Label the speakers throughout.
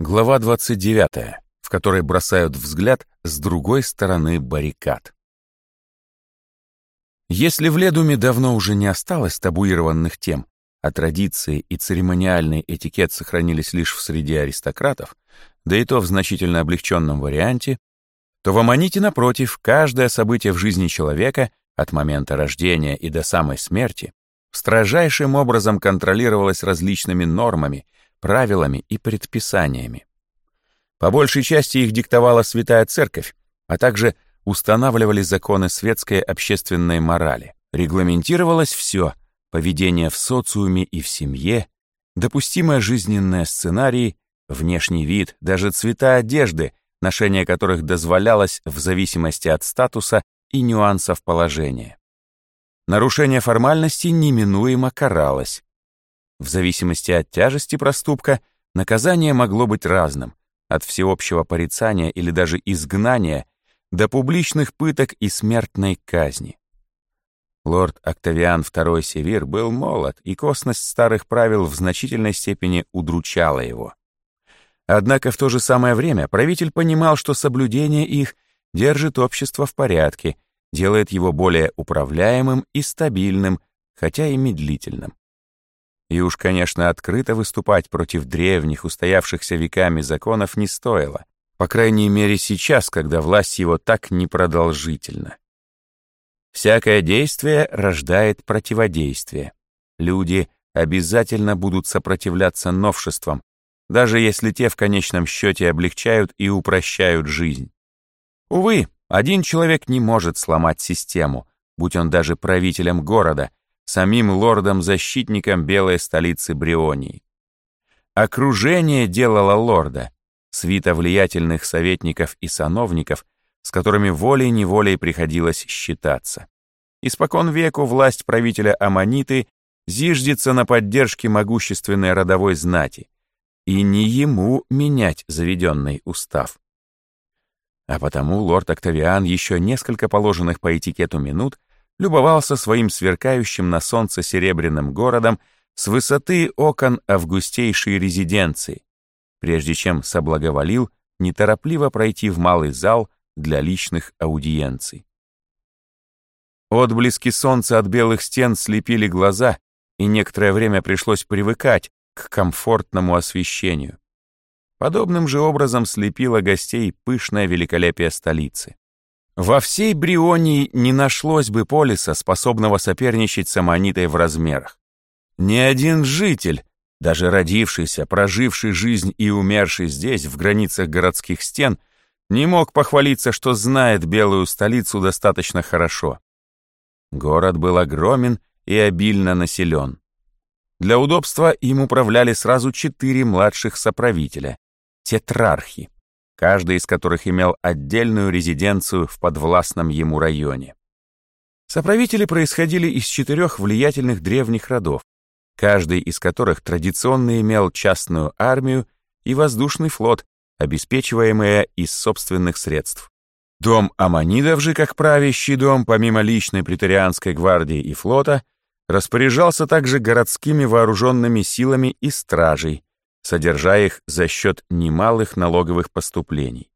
Speaker 1: Глава 29, в которой бросают взгляд с другой стороны баррикад. Если в Ледуме давно уже не осталось табуированных тем, а традиции и церемониальный этикет сохранились лишь в среде аристократов, да и то в значительно облегченном варианте, то в Аманите, напротив, каждое событие в жизни человека, от момента рождения и до самой смерти, строжайшим образом контролировалось различными нормами, правилами и предписаниями. По большей части их диктовала Святая Церковь, а также устанавливали законы светской общественной морали. Регламентировалось все — поведение в социуме и в семье, допустимые жизненные сценарии, внешний вид, даже цвета одежды, ношение которых дозволялось в зависимости от статуса и нюансов положения. Нарушение формальностей неминуемо каралось. В зависимости от тяжести проступка наказание могло быть разным, от всеобщего порицания или даже изгнания до публичных пыток и смертной казни. Лорд Октавиан II Севир был молод, и косность старых правил в значительной степени удручала его. Однако в то же самое время правитель понимал, что соблюдение их держит общество в порядке, делает его более управляемым и стабильным, хотя и медлительным. И уж, конечно, открыто выступать против древних, устоявшихся веками законов не стоило, по крайней мере сейчас, когда власть его так непродолжительна. Всякое действие рождает противодействие. Люди обязательно будут сопротивляться новшествам, даже если те в конечном счете облегчают и упрощают жизнь. Увы, один человек не может сломать систему, будь он даже правителем города, самим лордом-защитником белой столицы Брионии. Окружение делало лорда, свита влиятельных советников и сановников, с которыми волей-неволей приходилось считаться. Испокон веку власть правителя Аманиты зиждется на поддержке могущественной родовой знати, и не ему менять заведенный устав. А потому лорд Октавиан еще несколько положенных по этикету минут любовался своим сверкающим на солнце серебряным городом с высоты окон августейшей резиденции, прежде чем соблаговолил неторопливо пройти в малый зал для личных аудиенций. Отблески солнца от белых стен слепили глаза, и некоторое время пришлось привыкать к комфортному освещению. Подобным же образом слепило гостей пышное великолепие столицы. Во всей Брионии не нашлось бы полиса, способного соперничать с Аманитой в размерах. Ни один житель, даже родившийся, проживший жизнь и умерший здесь, в границах городских стен, не мог похвалиться, что знает белую столицу достаточно хорошо. Город был огромен и обильно населен. Для удобства им управляли сразу четыре младших соправителя — тетрархи каждый из которых имел отдельную резиденцию в подвластном ему районе. Соправители происходили из четырех влиятельных древних родов, каждый из которых традиционно имел частную армию и воздушный флот, обеспечиваемые из собственных средств. Дом Аманидов же, как правящий дом, помимо личной претарианской гвардии и флота, распоряжался также городскими вооруженными силами и стражей, содержа их за счет немалых налоговых поступлений.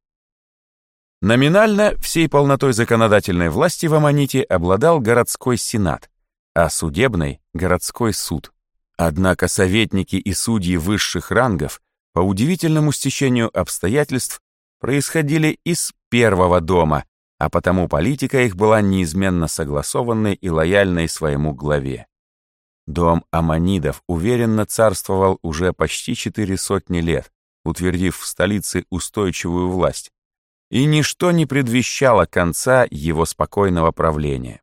Speaker 1: Номинально всей полнотой законодательной власти в Аманите обладал городской сенат, а судебной — городской суд. Однако советники и судьи высших рангов по удивительному стечению обстоятельств происходили из первого дома, а потому политика их была неизменно согласованной и лояльной своему главе. Дом Аманидов уверенно царствовал уже почти четыре сотни лет, утвердив в столице устойчивую власть, и ничто не предвещало конца его спокойного правления.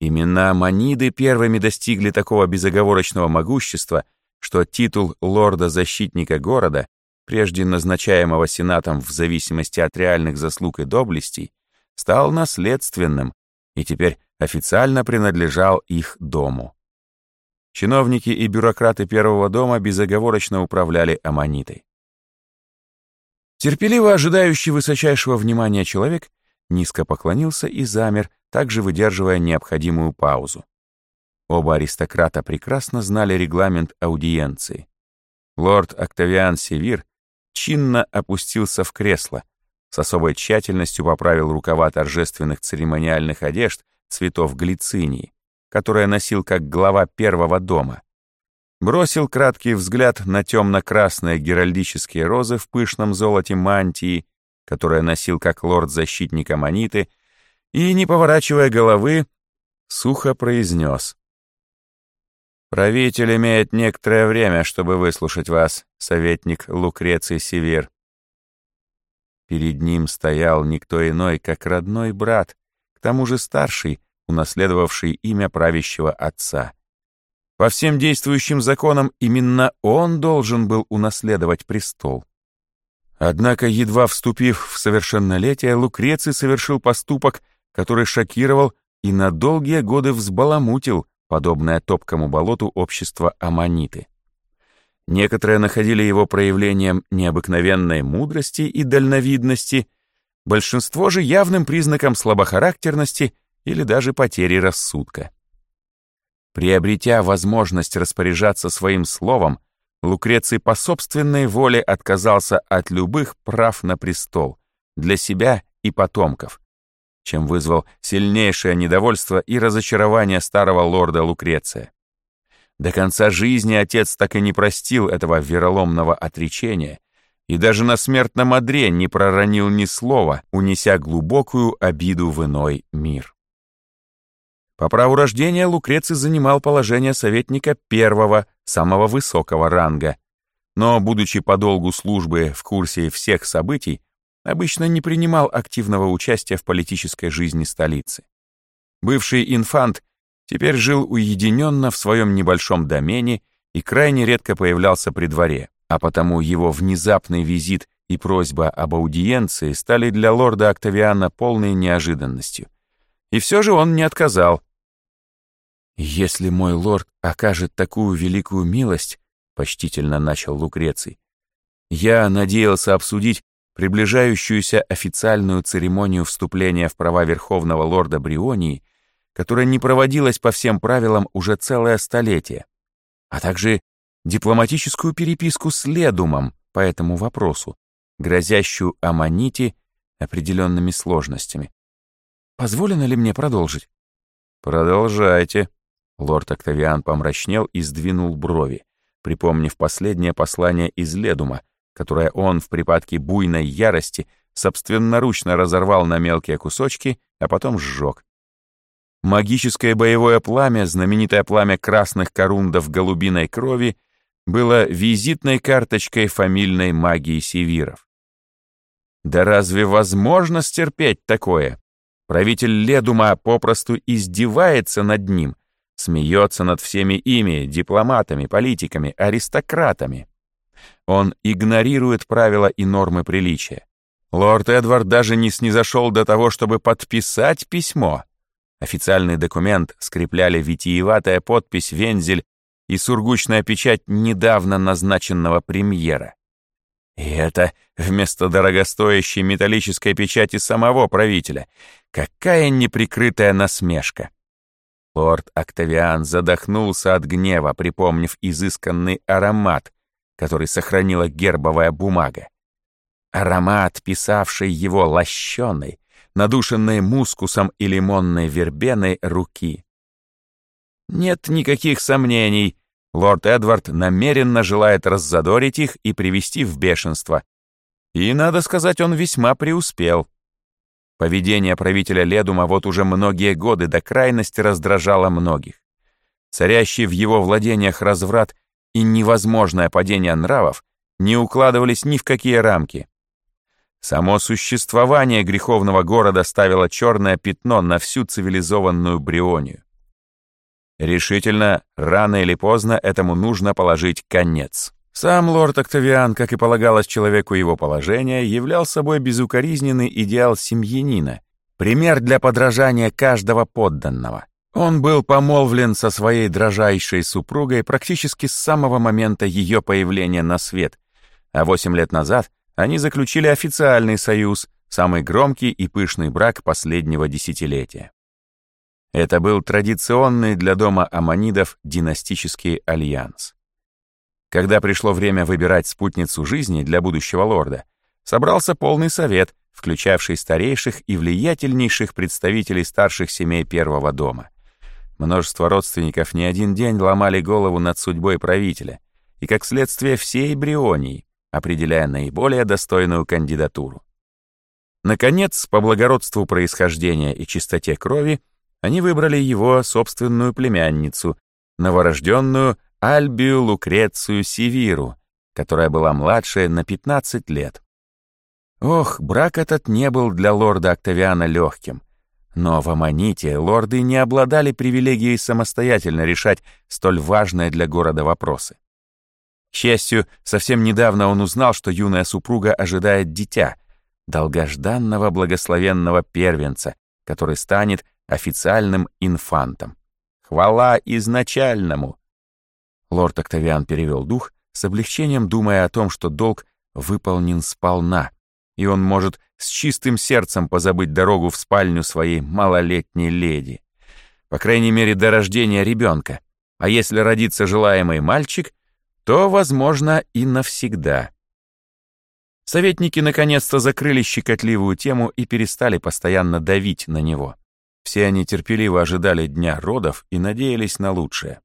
Speaker 1: Именно Аманиды первыми достигли такого безоговорочного могущества, что титул лорда-защитника города, прежде назначаемого сенатом в зависимости от реальных заслуг и доблестей, стал наследственным и теперь официально принадлежал их дому. Чиновники и бюрократы Первого дома безоговорочно управляли Аманитой. Терпеливо ожидающий высочайшего внимания человек низко поклонился и замер, также выдерживая необходимую паузу. Оба аристократа прекрасно знали регламент аудиенции. Лорд Октавиан Севир чинно опустился в кресло, с особой тщательностью поправил рукава торжественных церемониальных одежд цветов глицинии, которые носил как глава первого дома. Бросил краткий взгляд на темно-красные геральдические розы в пышном золоте мантии, которые носил как лорд-защитник Аманиты, и, не поворачивая головы, сухо произнес. «Правитель имеет некоторое время, чтобы выслушать вас, советник Лукреций Север». Перед ним стоял никто иной, как родной брат, к тому же старший, унаследовавший имя правящего отца. По всем действующим законам именно он должен был унаследовать престол. Однако, едва вступив в совершеннолетие, Лукреций совершил поступок, который шокировал и на долгие годы взбаламутил подобное топкому болоту общества аммониты. Некоторые находили его проявлением необыкновенной мудрости и дальновидности, большинство же явным признаком слабохарактерности или даже потери рассудка. Приобретя возможность распоряжаться своим словом, Лукреций по собственной воле отказался от любых прав на престол для себя и потомков, чем вызвал сильнейшее недовольство и разочарование старого лорда Лукреция. До конца жизни отец так и не простил этого вероломного отречения и даже на смертном одре не проронил ни слова, унеся глубокую обиду в иной мир. По праву рождения Лукреций занимал положение советника первого, самого высокого ранга, но, будучи по долгу службы в курсе всех событий, обычно не принимал активного участия в политической жизни столицы. Бывший инфант теперь жил уединенно в своем небольшом домене и крайне редко появлялся при дворе, а потому его внезапный визит и просьба об аудиенции стали для лорда Октавиана полной неожиданностью. И все же он не отказал. «Если мой лорд окажет такую великую милость», — почтительно начал Лукреций, «я надеялся обсудить приближающуюся официальную церемонию вступления в права Верховного Лорда Брионии, которая не проводилась по всем правилам уже целое столетие, а также дипломатическую переписку с Ледумом по этому вопросу, грозящую Аманите определенными сложностями. Позволено ли мне продолжить? Продолжайте. Лорд Октавиан помрачнел и сдвинул брови, припомнив последнее послание из Ледума, которое он в припадке буйной ярости собственноручно разорвал на мелкие кусочки, а потом сжег. Магическое боевое пламя, знаменитое пламя красных корундов голубиной крови, было визитной карточкой фамильной магии севиров. Да разве возможно стерпеть такое? Правитель Ледума попросту издевается над ним, смеется над всеми ими, дипломатами, политиками, аристократами. Он игнорирует правила и нормы приличия. Лорд Эдвард даже не снизошел до того, чтобы подписать письмо. Официальный документ скрепляли витиеватая подпись «Вензель» и сургучная печать недавно назначенного премьера. И это вместо дорогостоящей металлической печати самого правителя. Какая неприкрытая насмешка! Лорд Октавиан задохнулся от гнева, припомнив изысканный аромат, который сохранила гербовая бумага. Аромат, писавший его лощеной, надушенной мускусом и лимонной вербеной руки. Нет никаких сомнений, лорд Эдвард намеренно желает раззадорить их и привести в бешенство. И, надо сказать, он весьма преуспел. Поведение правителя Ледума вот уже многие годы до крайности раздражало многих. Царящий в его владениях разврат и невозможное падение нравов не укладывались ни в какие рамки. Само существование греховного города ставило черное пятно на всю цивилизованную Брионию. Решительно, рано или поздно этому нужно положить конец. Сам лорд Октавиан, как и полагалось человеку его положения, являл собой безукоризненный идеал семьянина, пример для подражания каждого подданного. Он был помолвлен со своей дрожайшей супругой практически с самого момента ее появления на свет, а восемь лет назад они заключили официальный союз, самый громкий и пышный брак последнего десятилетия. Это был традиционный для дома аманидов династический альянс. Когда пришло время выбирать спутницу жизни для будущего лорда, собрался полный совет, включавший старейших и влиятельнейших представителей старших семей первого дома. Множество родственников не один день ломали голову над судьбой правителя, и, как следствие, всей Брионии, определяя наиболее достойную кандидатуру. Наконец, по благородству происхождения и чистоте крови, они выбрали его собственную племянницу, новорожденную Альбию Лукрецию Сивиру, которая была младше на 15 лет. Ох, брак этот не был для лорда Октавиана легким. Но в Аманите лорды не обладали привилегией самостоятельно решать столь важные для города вопросы. К счастью, совсем недавно он узнал, что юная супруга ожидает дитя, долгожданного благословенного первенца, который станет официальным инфантом. Хвала изначальному! Лорд Октавиан перевел дух, с облегчением думая о том, что долг выполнен сполна, и он может с чистым сердцем позабыть дорогу в спальню своей малолетней леди. По крайней мере, до рождения ребенка. А если родится желаемый мальчик, то, возможно, и навсегда. Советники наконец-то закрыли щекотливую тему и перестали постоянно давить на него. Все они терпеливо ожидали дня родов и надеялись на лучшее.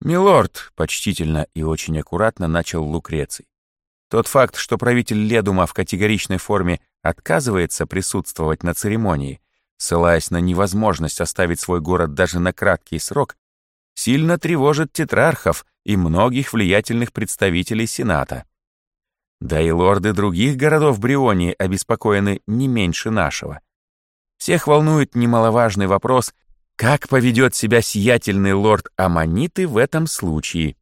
Speaker 1: «Милорд», — почтительно и очень аккуратно начал Лукреций, тот факт, что правитель Ледума в категоричной форме отказывается присутствовать на церемонии, ссылаясь на невозможность оставить свой город даже на краткий срок, сильно тревожит тетрархов и многих влиятельных представителей Сената. Да и лорды других городов Брионии обеспокоены не меньше нашего. Всех волнует немаловажный вопрос, как поведет себя сиятельный лорд Аманиты в этом случае.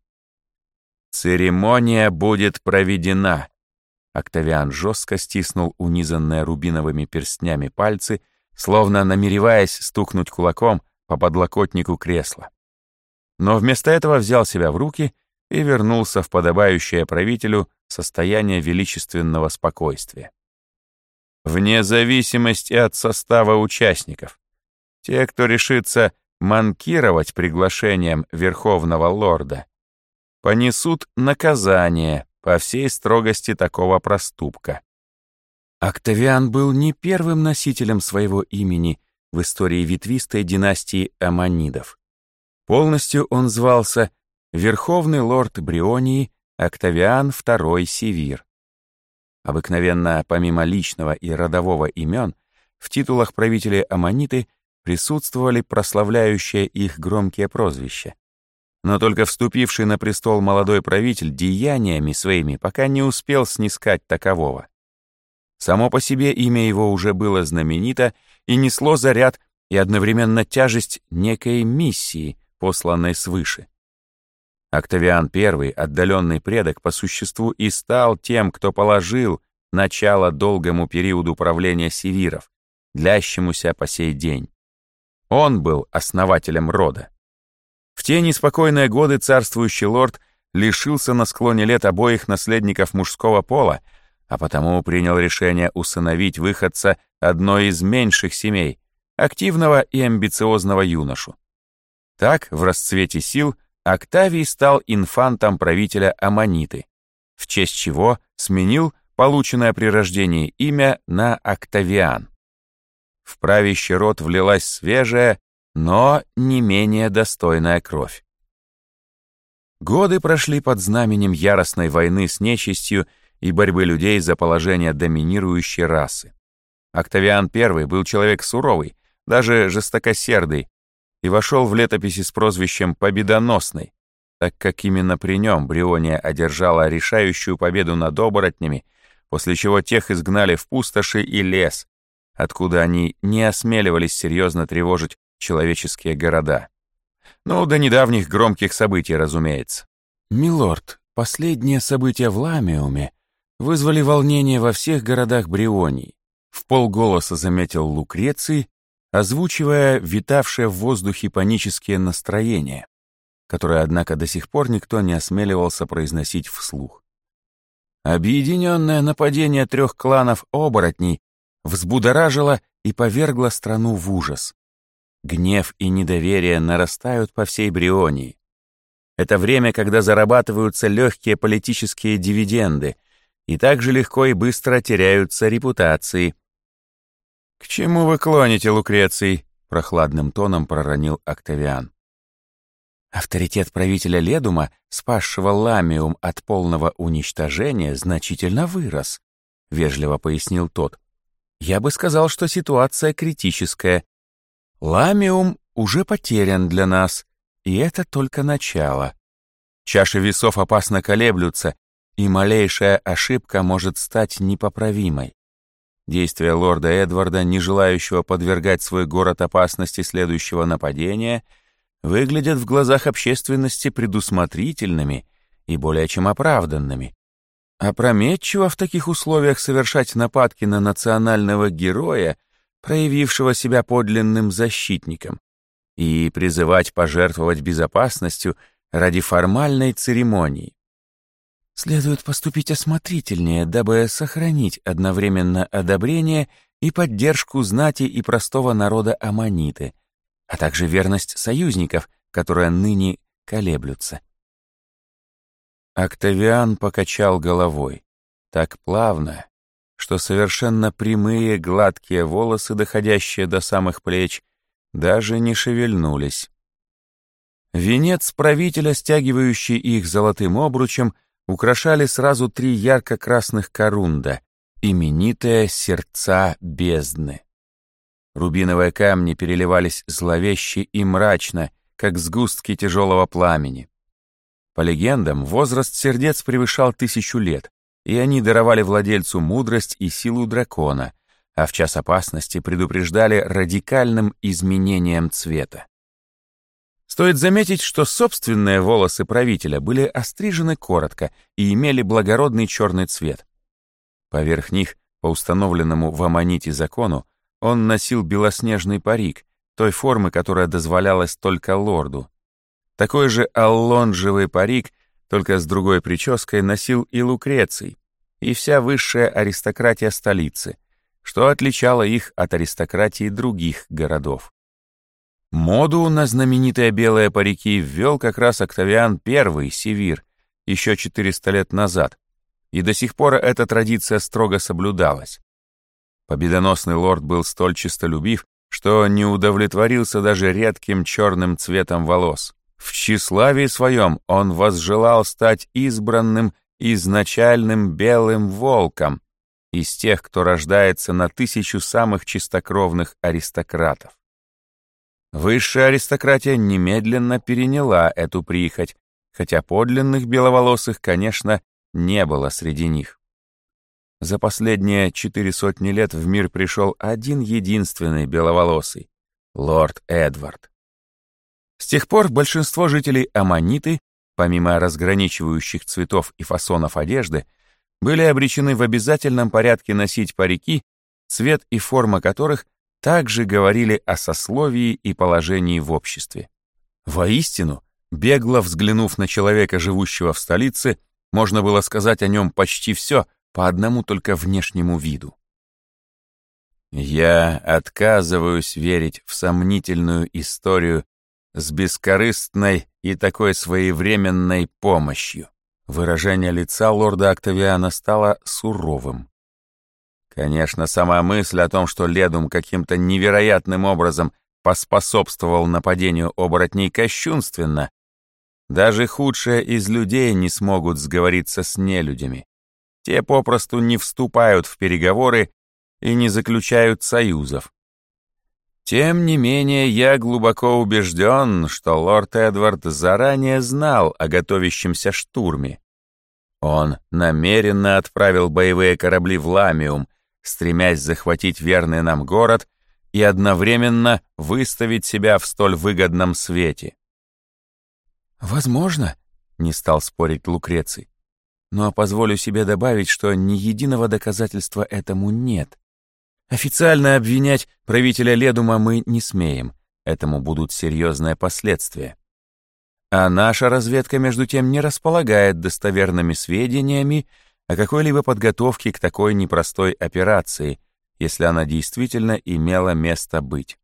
Speaker 1: «Церемония будет проведена», Октавиан жестко стиснул унизанные рубиновыми перстнями пальцы, словно намереваясь стукнуть кулаком по подлокотнику кресла но вместо этого взял себя в руки и вернулся в подобающее правителю состояние величественного спокойствия. Вне зависимости от состава участников, те, кто решится манкировать приглашением Верховного Лорда, понесут наказание по всей строгости такого проступка. Октавиан был не первым носителем своего имени в истории ветвистой династии Аманидов. Полностью он звался Верховный лорд Брионии Октавиан II Севир. Обыкновенно, помимо личного и родового имен, в титулах правителей Аманиты присутствовали прославляющие их громкие прозвища. Но только вступивший на престол молодой правитель деяниями своими пока не успел снискать такового. Само по себе имя его уже было знаменито и несло заряд и одновременно тяжесть некой миссии, посланной свыше. Октавиан I, отдаленный предок по существу, и стал тем, кто положил начало долгому периоду правления севиров, длящемуся по сей день. Он был основателем рода. В те неспокойные годы царствующий лорд лишился на склоне лет обоих наследников мужского пола, а потому принял решение усыновить выходца одной из меньших семей, активного и амбициозного юношу. Так, в расцвете сил, Октавий стал инфантом правителя Аманиты, в честь чего сменил полученное при рождении имя на Октавиан. В правящий род влилась свежая, но не менее достойная кровь. Годы прошли под знаменем яростной войны с нечистью и борьбы людей за положение доминирующей расы. Октавиан I был человек суровый, даже жестокосердый, и вошел в летописи с прозвищем «Победоносный», так как именно при нем Бриония одержала решающую победу над оборотнями, после чего тех изгнали в пустоши и лес, откуда они не осмеливались серьезно тревожить человеческие города. Ну, до недавних громких событий, разумеется. «Милорд, последние события в Ламиуме вызвали волнение во всех городах Брионии», в полголоса заметил Лукреций, озвучивая витавшее в воздухе панические настроения, которые, однако, до сих пор никто не осмеливался произносить вслух. Объединенное нападение трех кланов оборотней взбудоражило и повергло страну в ужас. Гнев и недоверие нарастают по всей Брионии. Это время, когда зарабатываются легкие политические дивиденды, и также легко и быстро теряются репутации. «К чему вы клоните, Лукреций?» — прохладным тоном проронил Октавиан. Авторитет правителя Ледума, спасшего Ламиум от полного уничтожения, значительно вырос, — вежливо пояснил тот. Я бы сказал, что ситуация критическая. Ламиум уже потерян для нас, и это только начало. Чаши весов опасно колеблются, и малейшая ошибка может стать непоправимой. Действия лорда Эдварда, не желающего подвергать свой город опасности следующего нападения — выглядят в глазах общественности предусмотрительными и более чем оправданными. Опрометчиво в таких условиях совершать нападки на национального героя, проявившего себя подлинным защитником, и призывать пожертвовать безопасностью ради формальной церемонии. Следует поступить осмотрительнее, дабы сохранить одновременно одобрение и поддержку знати и простого народа Аманиты — а также верность союзников, которые ныне колеблются. Октавиан покачал головой, так плавно, что совершенно прямые гладкие волосы, доходящие до самых плеч, даже не шевельнулись. Венец правителя, стягивающий их золотым обручем, украшали сразу три ярко-красных корунда, именитые сердца бездны. Рубиновые камни переливались зловеще и мрачно, как сгустки тяжелого пламени. По легендам, возраст сердец превышал тысячу лет, и они даровали владельцу мудрость и силу дракона, а в час опасности предупреждали радикальным изменением цвета. Стоит заметить, что собственные волосы правителя были острижены коротко и имели благородный черный цвет. Поверх них, по установленному в Аманите закону, он носил белоснежный парик, той формы, которая дозволялась только лорду. Такой же аллонжевый парик, только с другой прической, носил и Лукреций, и вся высшая аристократия столицы, что отличало их от аристократии других городов. Моду на знаменитые белые парики ввел как раз Октавиан I Севир еще 400 лет назад, и до сих пор эта традиция строго соблюдалась. Победоносный лорд был столь честолюбив, что не удовлетворился даже редким черным цветом волос. В тщеславии своем он возжелал стать избранным изначальным белым волком из тех, кто рождается на тысячу самых чистокровных аристократов. Высшая аристократия немедленно переняла эту прихоть, хотя подлинных беловолосых, конечно, не было среди них. За последние четыре сотни лет в мир пришел один единственный беловолосый — лорд Эдвард. С тех пор большинство жителей Аманиты, помимо разграничивающих цветов и фасонов одежды, были обречены в обязательном порядке носить парики, цвет и форма которых также говорили о сословии и положении в обществе. Воистину, бегло взглянув на человека, живущего в столице, можно было сказать о нем почти все — по одному только внешнему виду. Я отказываюсь верить в сомнительную историю с бескорыстной и такой своевременной помощью. Выражение лица лорда Октавиана стало суровым. Конечно, сама мысль о том, что Ледум каким-то невероятным образом поспособствовал нападению оборотней кощунственно. Даже худшие из людей не смогут сговориться с нелюдями. Те попросту не вступают в переговоры и не заключают союзов. Тем не менее, я глубоко убежден, что лорд Эдвард заранее знал о готовящемся штурме. Он намеренно отправил боевые корабли в Ламиум, стремясь захватить верный нам город и одновременно выставить себя в столь выгодном свете. «Возможно», — не стал спорить Лукреций но позволю себе добавить, что ни единого доказательства этому нет. Официально обвинять правителя Ледума мы не смеем, этому будут серьезные последствия. А наша разведка, между тем, не располагает достоверными сведениями о какой-либо подготовке к такой непростой операции, если она действительно имела место быть.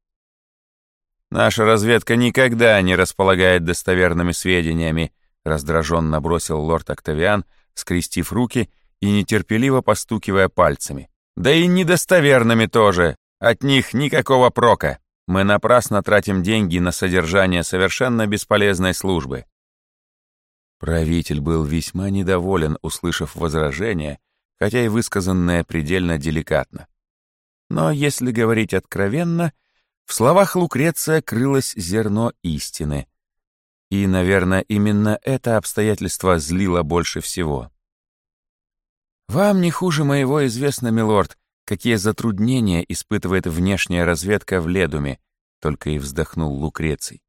Speaker 1: Наша разведка никогда не располагает достоверными сведениями, — раздраженно бросил лорд Октавиан, скрестив руки и нетерпеливо постукивая пальцами. «Да и недостоверными тоже. От них никакого прока. Мы напрасно тратим деньги на содержание совершенно бесполезной службы». Правитель был весьма недоволен, услышав возражение, хотя и высказанное предельно деликатно. Но если говорить откровенно, в словах Лукреция крылось зерно истины — и, наверное, именно это обстоятельство злило больше всего. «Вам не хуже моего известно, милорд, какие затруднения испытывает внешняя разведка в Ледуме», только и вздохнул Лукреций.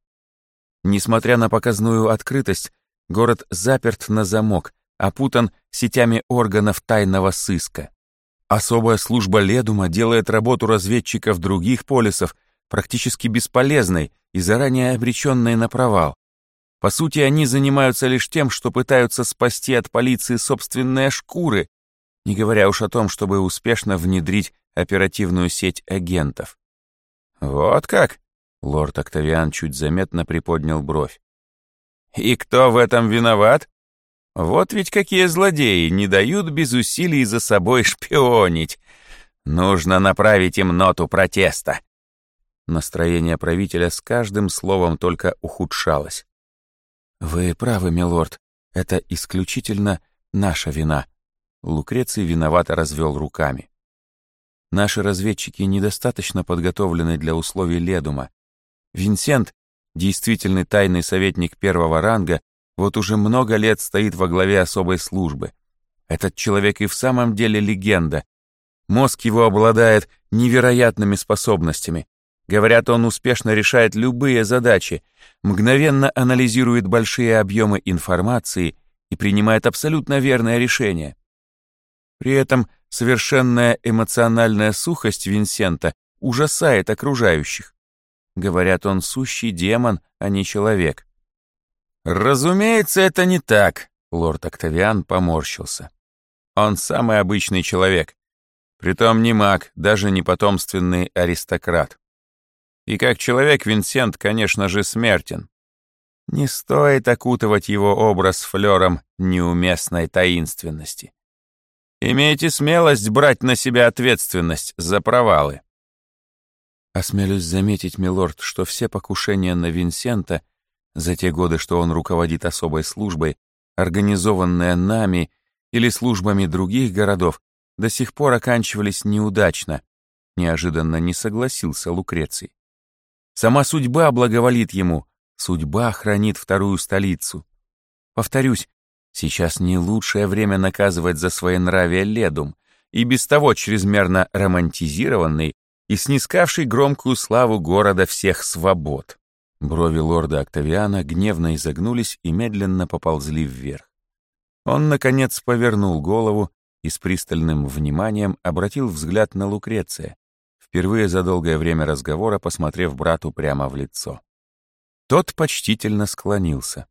Speaker 1: Несмотря на показную открытость, город заперт на замок, опутан сетями органов тайного сыска. Особая служба Ледума делает работу разведчиков других полисов практически бесполезной и заранее обреченной на провал. По сути, они занимаются лишь тем, что пытаются спасти от полиции собственные шкуры, не говоря уж о том, чтобы успешно внедрить оперативную сеть агентов. «Вот как?» — лорд Октавиан чуть заметно приподнял бровь. «И кто в этом виноват? Вот ведь какие злодеи не дают без усилий за собой шпионить. Нужно направить им ноту протеста». Настроение правителя с каждым словом только ухудшалось. «Вы правы, милорд, это исключительно наша вина». Лукреций виновато развел руками. «Наши разведчики недостаточно подготовлены для условий Ледума. Винсент, действительный тайный советник первого ранга, вот уже много лет стоит во главе особой службы. Этот человек и в самом деле легенда. Мозг его обладает невероятными способностями. Говорят, он успешно решает любые задачи, мгновенно анализирует большие объемы информации и принимает абсолютно верное решение. При этом совершенная эмоциональная сухость Винсента ужасает окружающих. Говорят, он сущий демон, а не человек. «Разумеется, это не так», — лорд Октавиан поморщился. «Он самый обычный человек. Притом не маг, даже не потомственный аристократ. И как человек Винсент, конечно же, смертен. Не стоит окутывать его образ флером неуместной таинственности. Имейте смелость брать на себя ответственность за провалы. Осмелюсь заметить, милорд, что все покушения на Винсента за те годы, что он руководит особой службой, организованные нами или службами других городов, до сих пор оканчивались неудачно, неожиданно не согласился Лукреций. Сама судьба благоволит ему, судьба хранит вторую столицу. Повторюсь, сейчас не лучшее время наказывать за своенравие Ледум, и без того чрезмерно романтизированный и снискавший громкую славу города всех свобод. Брови лорда Октавиана гневно изогнулись и медленно поползли вверх. Он, наконец, повернул голову и с пристальным вниманием обратил взгляд на Лукреция, впервые за долгое время разговора посмотрев брату прямо в лицо. Тот почтительно склонился.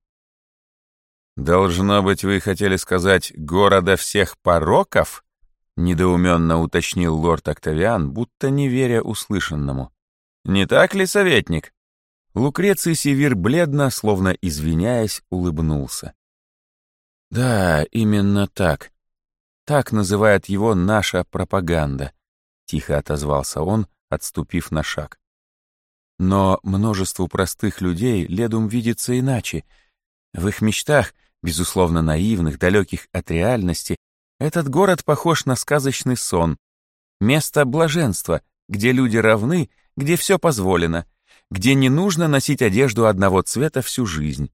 Speaker 1: «Должно быть, вы хотели сказать «города всех пороков»?» — недоуменно уточнил лорд Октавиан, будто не веря услышанному. «Не так ли, советник?» Лукреций Севир бледно, словно извиняясь, улыбнулся. «Да, именно так. Так называет его наша пропаганда. — тихо отозвался он, отступив на шаг. Но множеству простых людей Ледум видится иначе. В их мечтах, безусловно наивных, далеких от реальности, этот город похож на сказочный сон. Место блаженства, где люди равны, где все позволено, где не нужно носить одежду одного цвета всю жизнь,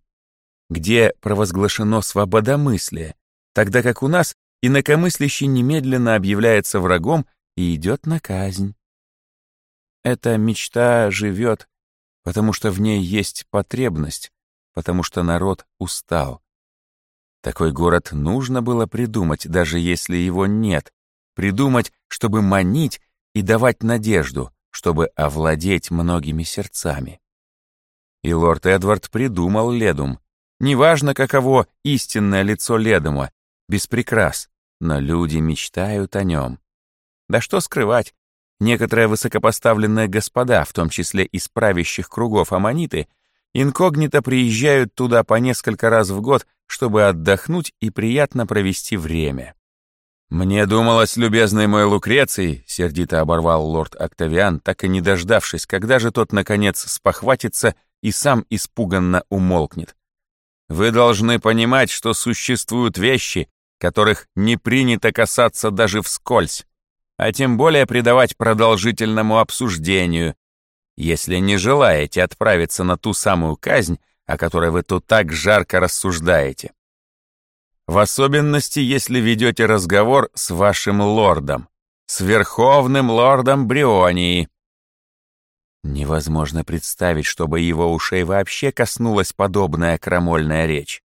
Speaker 1: где провозглашено свободомыслие, тогда как у нас инакомыслящий немедленно объявляется врагом и идет на казнь. Эта мечта живет, потому что в ней есть потребность, потому что народ устал. Такой город нужно было придумать, даже если его нет. Придумать, чтобы манить и давать надежду, чтобы овладеть многими сердцами. И лорд Эдвард придумал Ледум. Неважно, каково истинное лицо Ледума, без прикрас, но люди мечтают о нем. Да что скрывать, некоторые высокопоставленные господа, в том числе из правящих кругов аммониты, Инкогнито приезжают туда по несколько раз в год, чтобы отдохнуть и приятно провести время. «Мне думалось, любезный мой Лукреций», — сердито оборвал лорд Октавиан, так и не дождавшись, когда же тот, наконец, спохватится и сам испуганно умолкнет. «Вы должны понимать, что существуют вещи, которых не принято касаться даже вскользь, а тем более придавать продолжительному обсуждению, если не желаете отправиться на ту самую казнь, о которой вы тут так жарко рассуждаете. В особенности, если ведете разговор с вашим лордом, с верховным лордом Брионии. Невозможно представить, чтобы его ушей вообще коснулась подобная крамольная речь.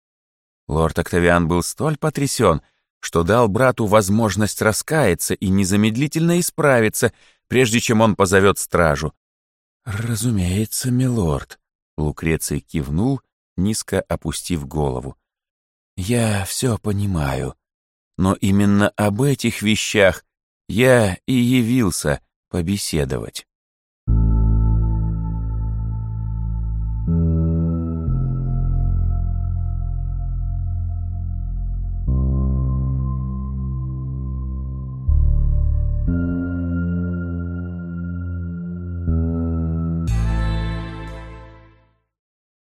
Speaker 1: Лорд Октавиан был столь потрясен, что дал брату возможность раскаяться и незамедлительно исправиться, прежде чем он позовет стражу. «Разумеется, милорд», — Лукреций кивнул, низко опустив голову. «Я все понимаю, но именно об этих вещах я и явился побеседовать».